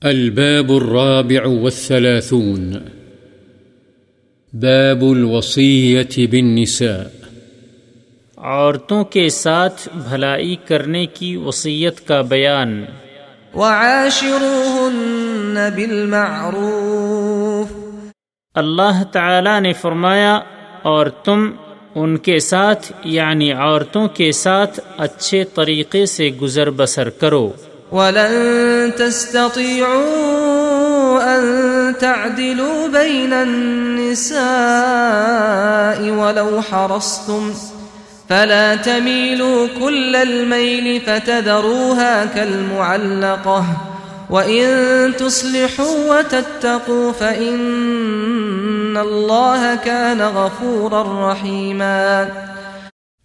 الباب الرابع والثلاثون. باب الوصية بالنساء. عورتوں کے ساتھ بھلائی کرنے کی وصیت کا بیان. وعاشروهن بالمعروف. اللہ تعالی نے فرمایا اور تم ان کے ساتھ یعنی عورتوں کے ساتھ اچھے طریقے سے گزر بسر کرو۔ ولن تستطيعوا أن تعدلوا بين النساء ولو حرصتم فلا تميلوا كل الميل فتذروها كالمعلقة وإن تصلحوا وتتقوا فإن الله كان غفورا رحيما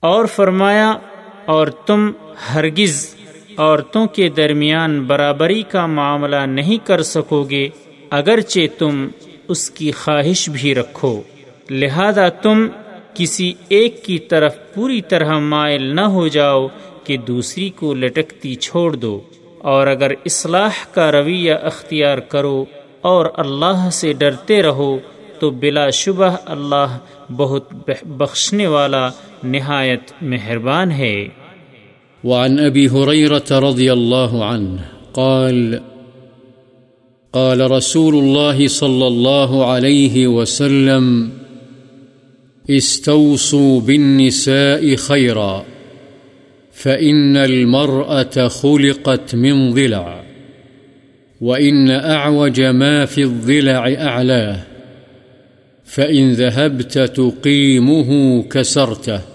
اور فرمایا اور تم ہرگز عورتوں کے درمیان برابری کا معاملہ نہیں کر سکو گے، اگرچہ تم اس کی خواہش بھی رکھو۔ لہذا تم کسی ایک کی طرف پوری طرح مائل نہ ہو جاؤ کہ دوسری کو لٹکتی چھوڑ دو۔ اور اگر اصلاح کا رویہ اختیار کرو اور اللہ سے ڈرتے رہو، تو بلا شبہ اللہ بہت بخشنے والا نہایت مہربان ہے۔ وعن أبي هريرة رضي الله عنه قال قال رسول الله صلى الله عليه وسلم، استوصوا بالنساء خيرا، فإن المرأة خلقت من ضلع، وإن أعوج ما في الضلع أعلاه، فإن ذهبت تقيمه كسرته.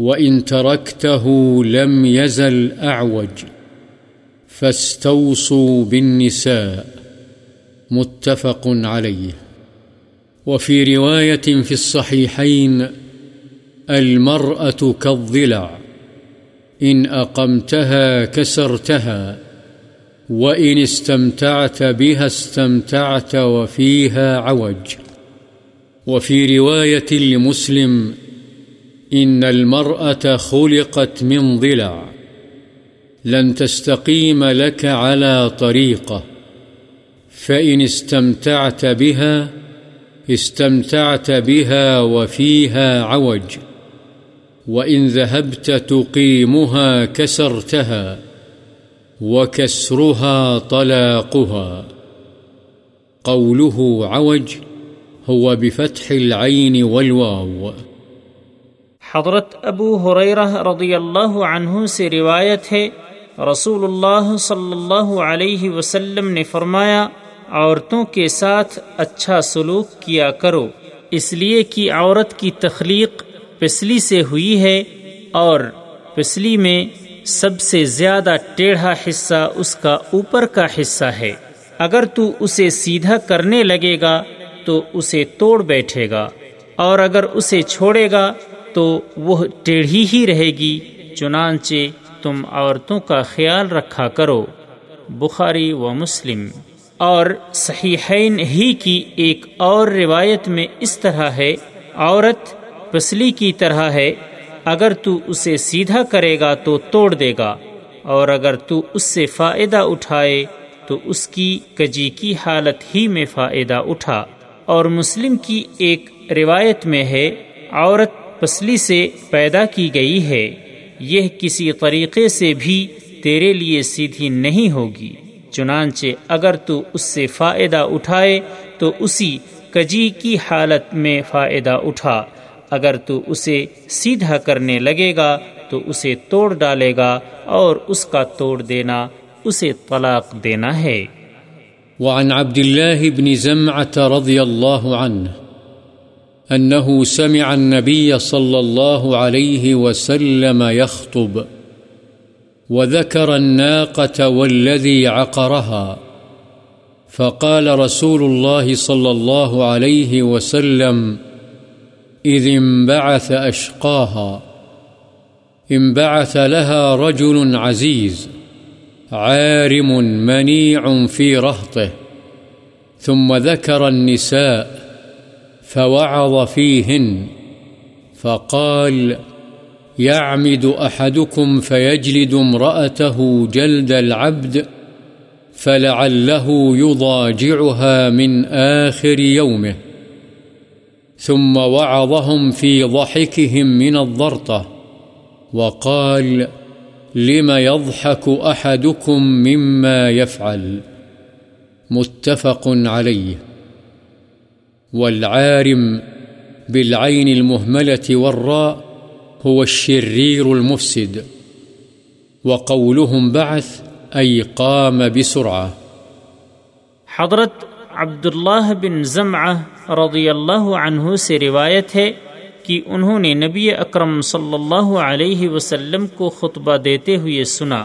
وإن تركته لم يزل أعوج فاستوصوا بالنساء متفق عليه وفي رواية في الصحيحين المرأة كالضلع إن أقمتها كسرتها وإن استمتعت بها استمتعت وفيها عوج وفي رواية لمسلم إن المرأة خلقت من ضلع لن تستقيم لك على طريقة فإن استمتعت بها استمتعت بها وفيها عوج، وإن ذهبت تقيمها كسرتها وكسرها طلاقها. قوله عوج هو بفتح العين والواو. حضرت ابو حریرہ رضی اللہ عنہ سے روایت ہے رسول اللہ صلی اللہ علیہ وسلم نے فرمایا، عورتوں کے ساتھ اچھا سلوک کیا کرو، اس لیے کہ عورت کی تخلیق پسلی سے ہوئی ہے اور پسلی میں سب سے زیادہ ٹیڑھا حصہ اس کا اوپر کا حصہ ہے۔ اگر تو اسے سیدھا کرنے لگے گا تو اسے توڑ بیٹھے گا، اور اگر اسے چھوڑے گا تو وہ ٹیڑھی ہی رہے گی، چنانچہ تم عورتوں کا خیال رکھا کرو۔ بخاری و مسلم۔ اور صحیحین ہی کی ایک اور روایت میں اس طرح ہے، عورت پسلی کی طرح ہے، اگر تو اسے سیدھا کرے گا تو توڑ دے گا، اور اگر تو اس سے فائدہ اٹھائے تو اس کی کجی کی حالت ہی میں فائدہ اٹھا۔ اور مسلم کی ایک روایت میں ہے، عورت پسلی سے پیدا کی گئی ہے۔ یہ کسی طریقے سے بھی تیرے لیے سیدھی نہیں ہوگی۔ چنانچہ اگر تو اس سے فائدہ اٹھائے، تو اسی کجی کی حالت میں فائدہ اٹھا۔ اگر تو اسے سیدھا کرنے لگے گا، تو اسے توڑ ڈالے گا اور اس کا توڑ دینا، اسے طلاق دینا ہے۔ وعن عبد الله بن زمعة رضي الله عنه أنه سمع النبي صلى الله عليه وسلم يخطب، وذكر الناقة والذي عقرها. فقال رسول الله صلى الله عليه وسلم إذ انبعث أشقاها، انبعث لها رجل عزيز، عارم منيع في رهطه، ثم ذكر النساء فوعظ فيهن، فقال، يعمد أحدكم فيجلد امرأته جلد العبد، فلعله يضاجعها من آخر يومه. ثم وعظهم في ضحكهم من الضرطة، وقال، لم يضحك أحدكم مما يفعل؟ متفق عليه. والعارم بالعين المهملة والراء هو الشرير المفسد، وقولهم بعث أي قام بسرعة. حضرت عبداللہ بن زمعہ رضی اللہ عنہ سے روایت ہے کہ انہوں نے نبی اکرم صلی اللہ علیہ وسلم کو خطبہ دیتے ہوئے سنا،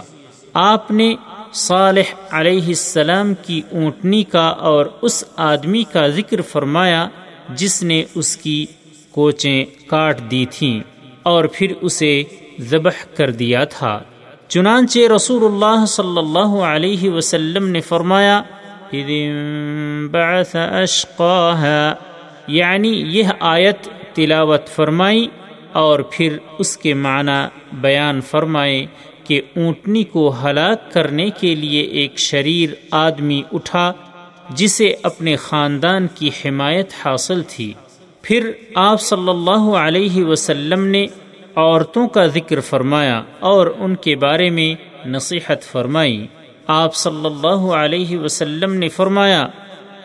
آپ نے صالح علیہ السلام کی اونٹنی کا اور اس آدمی کا ذکر فرمایا جس نے اس کی کوچیں کاٹ دی تھیں اور پھر اسے ذبح کر دیا تھا۔ چنانچہ رسول اللہ صلی اللہ علیہ وسلم نے فرمایا بعث یعنی یہ آیت تلاوت فرمائی اور پھر اس کے معنی بیان فرمائے کہ اونٹنی کو ہلاک کرنے کے لیے ایک شریر آدمی اٹھا، جسے اپنے خاندان کی حمایت حاصل تھی۔ پھر آپ صلی اللہ علیہ وسلم نے عورتوں کا ذکر فرمایا اور ان کے بارے میں نصیحت فرمائی۔ آپ صلی اللہ علیہ وسلم نے فرمایا،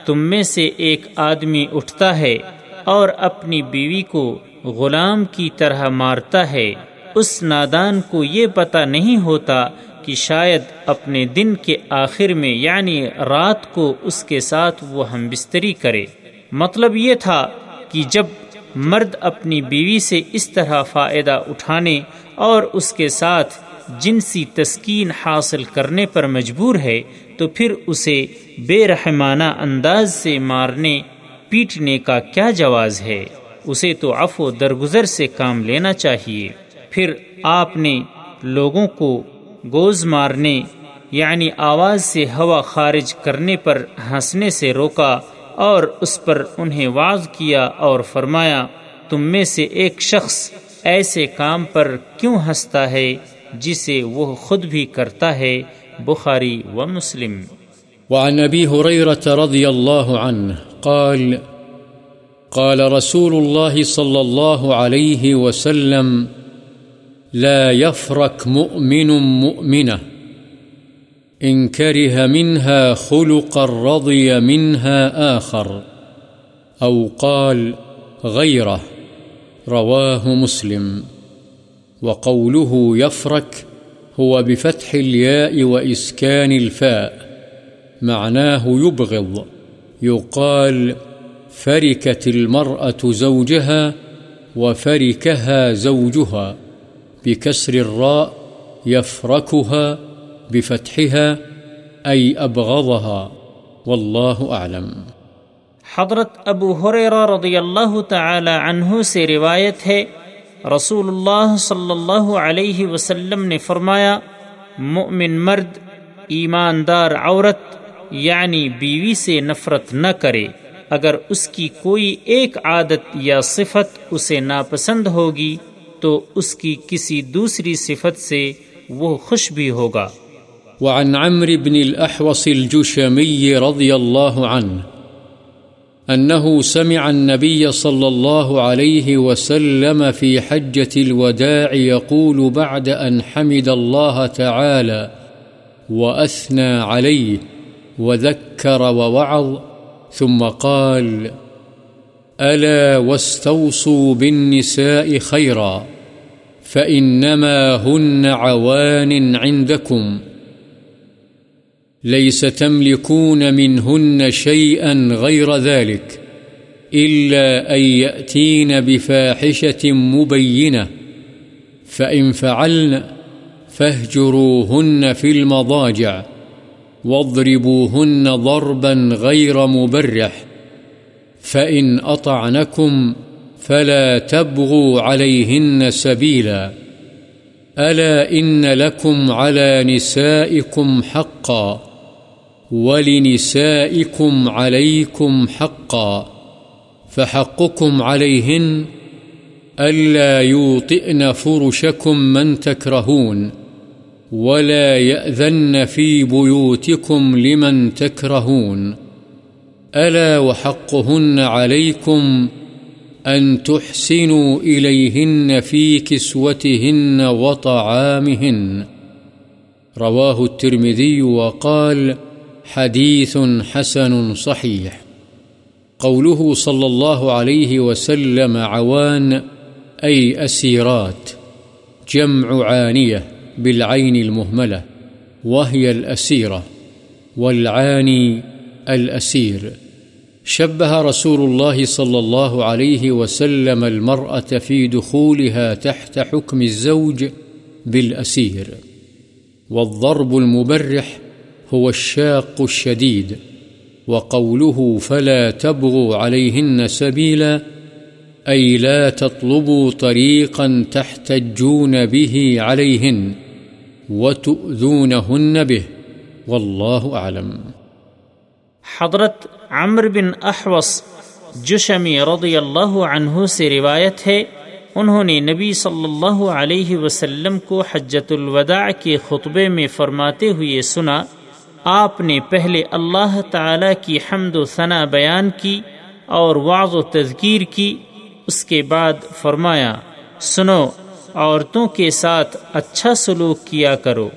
تم میں سے ایک آدمی اٹھتا ہے اور اپنی بیوی کو غلام کی طرح مارتا ہے۔ اس نادان کو یہ پتہ نہیں ہوتا کہ شاید اپنے دن کے آخر میں یعنی رات کو اس کے ساتھ وہ ہم بستری کرے۔ مطلب یہ تھا کہ جب مرد اپنی بیوی سے اس طرح فائدہ اٹھانے اور اس کے ساتھ جنسی تسکین حاصل کرنے پر مجبور ہے، تو پھر اسے بے رحمانہ انداز سے مارنے، پیٹنے کا کیا جواز ہے؟ اسے تو عفو درگزر سے کام لینا چاہیے۔ پھر آپ نے لوگوں کو گوز مارنے یعنی آواز سے ہوا خارج کرنے پر ہنسنے سے روکا اور اس پر انہیں واض کیا اور فرمایا، تم میں سے ایک شخص ایسے کام پر کیوں ہنستا ہے جسے وہ خود بھی کرتا ہے؟ بخاری و مسلم۔ وعن ابی حریرت رضی اللہ عنہ قال قال رسول الله صلى الله عليه وسلم لا يفرك مؤمن مؤمنة. إن كره منها خلقا رضي منها آخر. أو قال غيره. رواه مسلم. وقوله يفرك هو بفتح الياء وإسكان الفاء. معناه يبغض. يقال فركت المرأة زوجها وفركها زوجها. بكسر الراء يفركها بفتحها أي أبغضها والله أعلم. حضرت ابو حریرہ رضی اللہ تعالی عنہ سے روایت ہے رسول اللہ صلی اللہ علیہ وسلم نے فرمایا، مؤمن مرد، ایماندار عورت یعنی بیوی سے نفرت نہ کرے۔ اگر اس کی کوئی ایک عادت یا صفت اسے ناپسند ہوگی تو اس کی کسی دوسری صفت سے وہ خوش بھی ہوگا۔ وعن عمر بن الأحوص الجشمي رضي الله عنه أنه سمع النبي صلى الله عليه وسلم في حجة الوداع يقول بعد أن حمد الله تعالى وأثنى عليه وذكر ووعظ ثم قال ألا واستوصوا بالنساء خيرا فإنما هن عوان عندكم ليس تملكون منهن شيئا غير ذلك إلا أن يأتين بفاحشة مبينة فإن فعلن فاهجروهن في المضاجع واضربوهن ضربا غير مبرح فإن أطعنكم فلا تبغوا عليهن سبيلا ألا إن لكم على نسائكم حقا ولنسائكم عليكم حقا فحقكم عليهن ألا يوطئن فرشكم من تكرهون ولا يأذن في بيوتكم لمن تكرهون ألا وحقهن عليكم أن تحسنوا إليهن في كسوتهن وطعامهن. رواه الترمذي وقال حديث حسن صحيح. قوله صلى الله عليه وسلم عوان، أي أسيرات، جمع عانية بالعين المهملة، وهي الأسيرة، والعاني الأسير. شبه رسول الله صلى الله عليه وسلم المرأة في دخولها تحت حكم الزوج بالأسير. والضرب المبرح هو الشاق الشديد، وقوله فلا تبغوا عليهن سبيلا، أي لا تطلبوا طريقا تحتجون به عليهن وتؤذونهن به، والله أعلم. حضرت عمر بن احوص جشمی رضی اللہ عنہ سے روایت ہے، انہوں نے نبی صلی اللہ علیہ وسلم کو حجت الوداع کے خطبے میں فرماتے ہوئے سنا، آپ نے پہلے اللہ تعالی کی حمد و ثنا بیان کی اور واض و تذکیر کی، اس کے بعد فرمایا، سنو عورتوں کے ساتھ اچھا سلوک کیا کرو،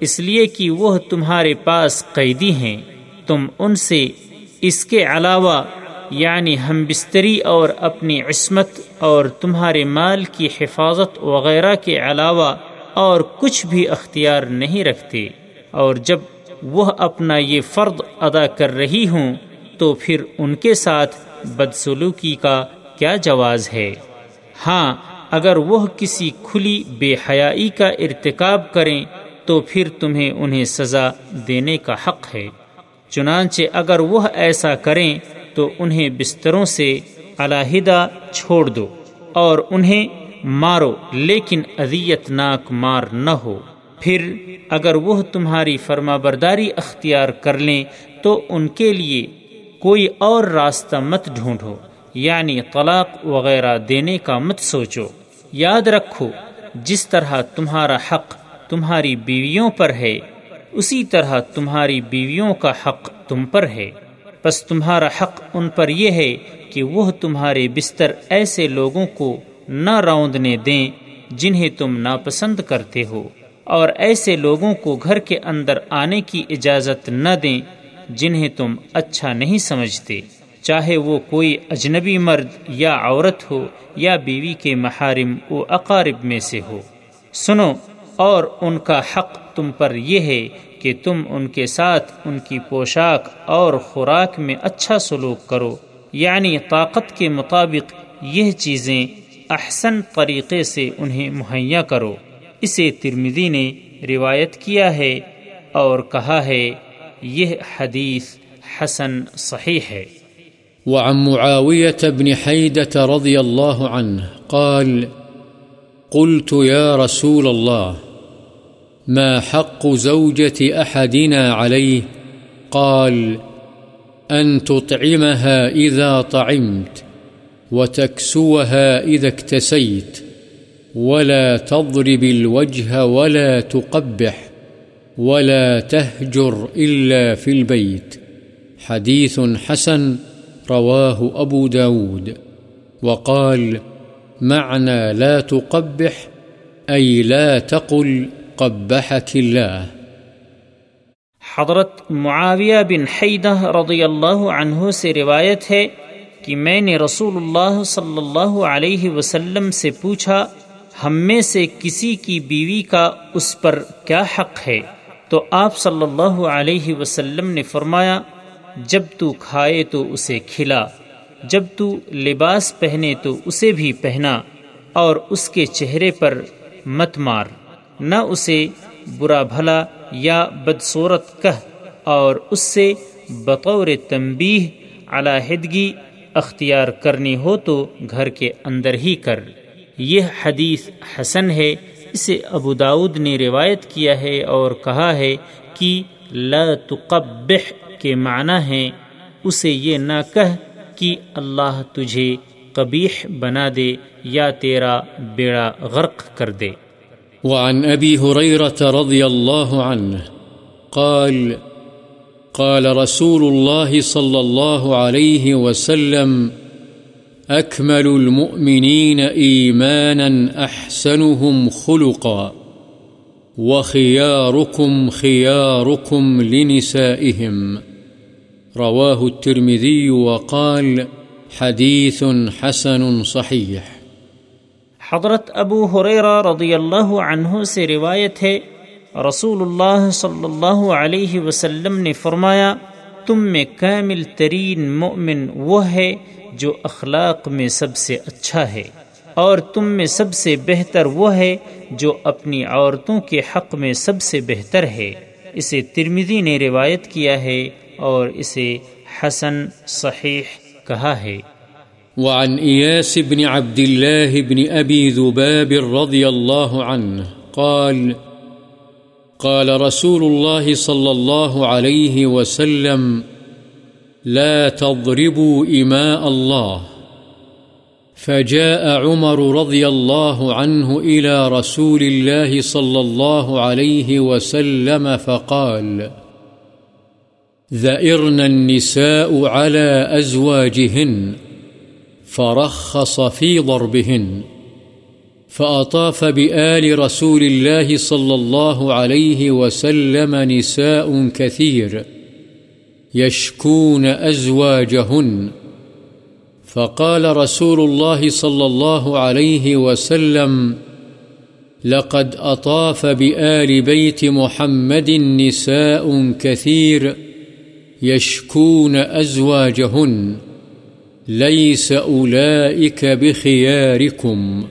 اس لیے کہ وہ تمہارے پاس قیدی ہیں۔ تم ان سے اس کے علاوہ یعنی ہم بستری اور اپنی عصمت اور تمہارے مال کی حفاظت وغیرہ کے علاوہ اور کچھ بھی اختیار نہیں رکھتے۔ اور جب وہ اپنا یہ فرد ادا کر رہی ہوں، تو پھر ان کے ساتھ بدسلوکی کا کیا جواز ہے؟ ہاں اگر وہ کسی کھلی بے حیائی کا ارتکاب کریں، تو پھر تمہیں انہیں سزا دینے کا حق ہے۔ چنانچہ اگر وہ ایسا کریں تو انہیں بستروں سے علیحدہ چھوڑ دو اور انہیں مارو، لیکن اذیت ناک مار نہ ہو۔ پھر اگر وہ تمہاری فرما برداری اختیار کر لیں تو ان کے لیے کوئی اور راستہ مت ڈھونڈو یعنی طلاق وغیرہ دینے کا مت سوچو۔ یاد رکھو، جس طرح تمہارا حق تمہاری بیویوں پر ہے اسی طرح تمہاری بیویوں کا حق تم پر ہے۔ بس تمہارا حق ان پر یہ ہے کہ وہ تمہارے بستر ایسے لوگوں کو نہ روندنے دیں جنہیں تم ناپسند کرتے ہو، اور ایسے لوگوں کو گھر کے اندر آنے کی اجازت نہ دیں جنہیں تم اچھا نہیں سمجھتے۔ چاہے وہ کوئی اجنبی مرد یا عورت ہو یا بیوی کے محارم و اقارب میں سے ہو۔ سنو، اور ان کا حق تم پر یہ ہے کہ تم ان کے ساتھ ان کی پوشاک اور خوراک میں اچھا سلوک کرو۔ یعنی طاقت کے مطابق یہ چیزیں احسن طریقے سے انہیں مہیا کرو۔ اسے ترمدی نے روایت کیا ہے اور کہا ہے، یہ حدیث حسن صحیح ہے۔ وعن معاوية بن حيدة رضي الله عنه قال، قلت يا رسول الله ما حق زوجة أحدنا عليه؟ قال، أن تطعمها إذا طعمت، وتكسوها إذا اكتسيت، ولا تضرب الوجه ولا تقبح، ولا تهجر إلا في البيت. حديث حسن رواه أبو داود. وقال، معنى لا تقبح، أي لا تقل قبحك الله. حضرت معاویہ بن حیدہ رضی اللہ عنہ سے روایت ہے کہ میں نے رسول اللہ صلی اللہ علیہ وسلم سے پوچھا، ہم میں سے کسی کی بیوی کا اس پر کیا حق ہے؟ تو آپ صلی اللہ علیہ وسلم نے فرمایا، جب تو کھائے تو اسے کھلا، جب تو لباس پہنے تو اسے بھی پہنا، اور اس کے چہرے پر مت مار۔ نہ اسے برا بھلا یا بدصورت کہہ اور اس سے بطور تنبیہ علیحدگی اختیار کرنی ہو تو گھر کے اندر ہی کر۔ یہ حدیث حسن ہے، اسے ابو داود نے روایت کیا ہے اور کہا ہے کہ لا تقبح کے معنی ہیں۔ اسے یہ نہ کہہ کہ اللہ تجھے قبیح بنا دے یا تیرا بیڑا غرق کر دے۔ وعن أبي هريرة رضي الله عنه قال قال رسول الله صلى الله عليه وسلم أكمل المؤمنين إيمانا أحسنهم خلقا، وخياركم خياركم لنسائهم. رواه الترمذي وقال حديث حسن صحيح. حضرت ابو حریرہ رضی اللہ عنہ سے روایت ہے رسول اللہ صلی اللہ علیہ وسلم نے فرمایا، تم میں کامل ترین مؤمن وہ ہے جو اخلاق میں سب سے اچھا ہے، اور تم میں سب سے بہتر وہ ہے جو اپنی عورتوں کے حق میں سب سے بہتر ہے۔ اسے ترمیدی نے روایت کیا ہے اور اسے حسن صحیح کہا ہے۔ وعن إياس بن عبد الله بن أبي ذباب رضي الله عنه قال قال رسول الله صلى الله عليه وسلم، لا تضربوا إماء الله. فجاء عمر رضي الله عنه إلى رسول الله صلى الله عليه وسلم فقال، ذئرن النساء على أزواجهن. فرخص في ضربهن، فأطاف بآل رسول الله صلى الله عليه وسلم نساء كثير يشكون أزواجهن. فقال رسول الله صلى الله عليه وسلم، لقد أطاف بآل بيت محمد نساء كثير يشكون أزواجهن. ليس أولئك بخياركم.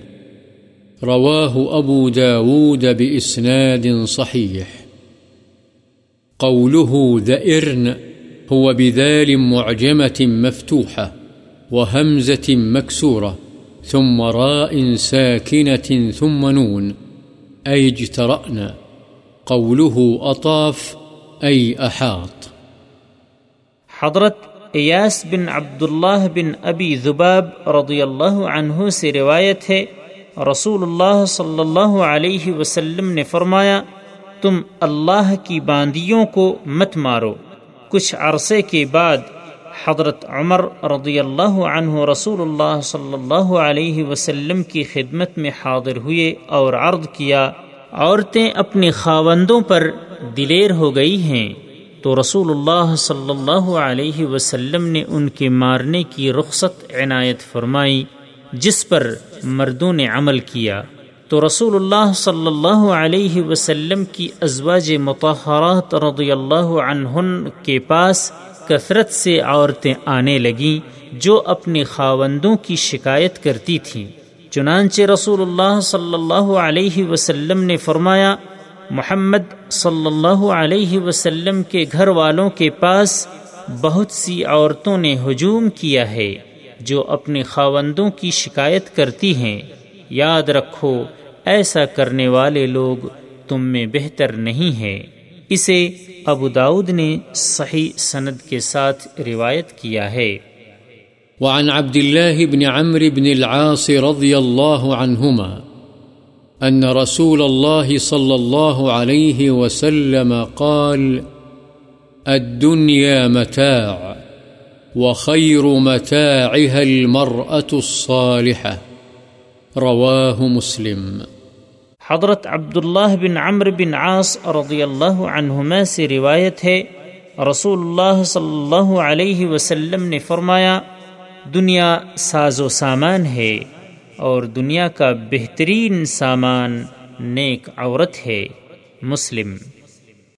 رواه أبو داود بإسناد صحيح. قوله ذئرن، هو بذال معجمة مفتوحة وهمزة مكسورة، ثم راء ساكنة ثم نون. أي اجترأنا قوله أطاف، أي أحاط. حضرت ایاس بن عبداللہ بن ابی ذباب رضی اللہ عنہ سے روایت ہے رسول اللہ صلی اللہ علیہ وسلم نے فرمایا، تم اللہ کی باندیوں کو مت مارو۔ کچھ عرصے کے بعد حضرت عمر رضی اللہ عنہ رسول اللہ صلی اللہ علیہ وسلم کی خدمت میں حاضر ہوئے اور عرض کیا، عورتیں اپنے خاوندوں پر دلیر ہو گئی ہیں۔ تو رسول اللہ صلی اللہ علیہ وسلم نے ان کے مارنے کی رخصت عنایت فرمائی، جس پر مردوں نے عمل کیا۔ تو رسول اللہ صلی اللہ علیہ وسلم کی ازواج متحرات رضی اللہ عنہن کے پاس کثرت سے عورتیں آنے لگیں، جو اپنے خاوندوں کی شکایت کرتی تھیں۔ چنانچہ رسول اللہ صلی اللہ علیہ وسلم نے فرمایا محمد صلی اللہ علیہ وسلم کے گھر والوں کے پاس بہت سی عورتوں نے ہجوم کیا ہے جو اپنے خاوندوں کی شکایت کرتی ہیں۔ یاد رکھو، ایسا کرنے والے لوگ تم میں بہتر نہیں ہے اسے ابو داود نے صحیح سند کے ساتھ روایت کیا ہے۔ وعن عبد الله بن عمرو بن العاص رضي الله عنهما أن رسول الله صلى الله عليه وسلم قال، الدنيا متاع وخير متاعها المرأة الصالحة. رواه مسلم. حضرت عبداللہ بن عمر بن عاص رضی اللہ عنہما سے روایت ہے، رسول اللہ صلی اللہ علیہ وسلم نے فرمایا، دنیا ساز و سامان ہے۔ اور دنیا کا بہترین سامان نیک عورت ہے مسلم۔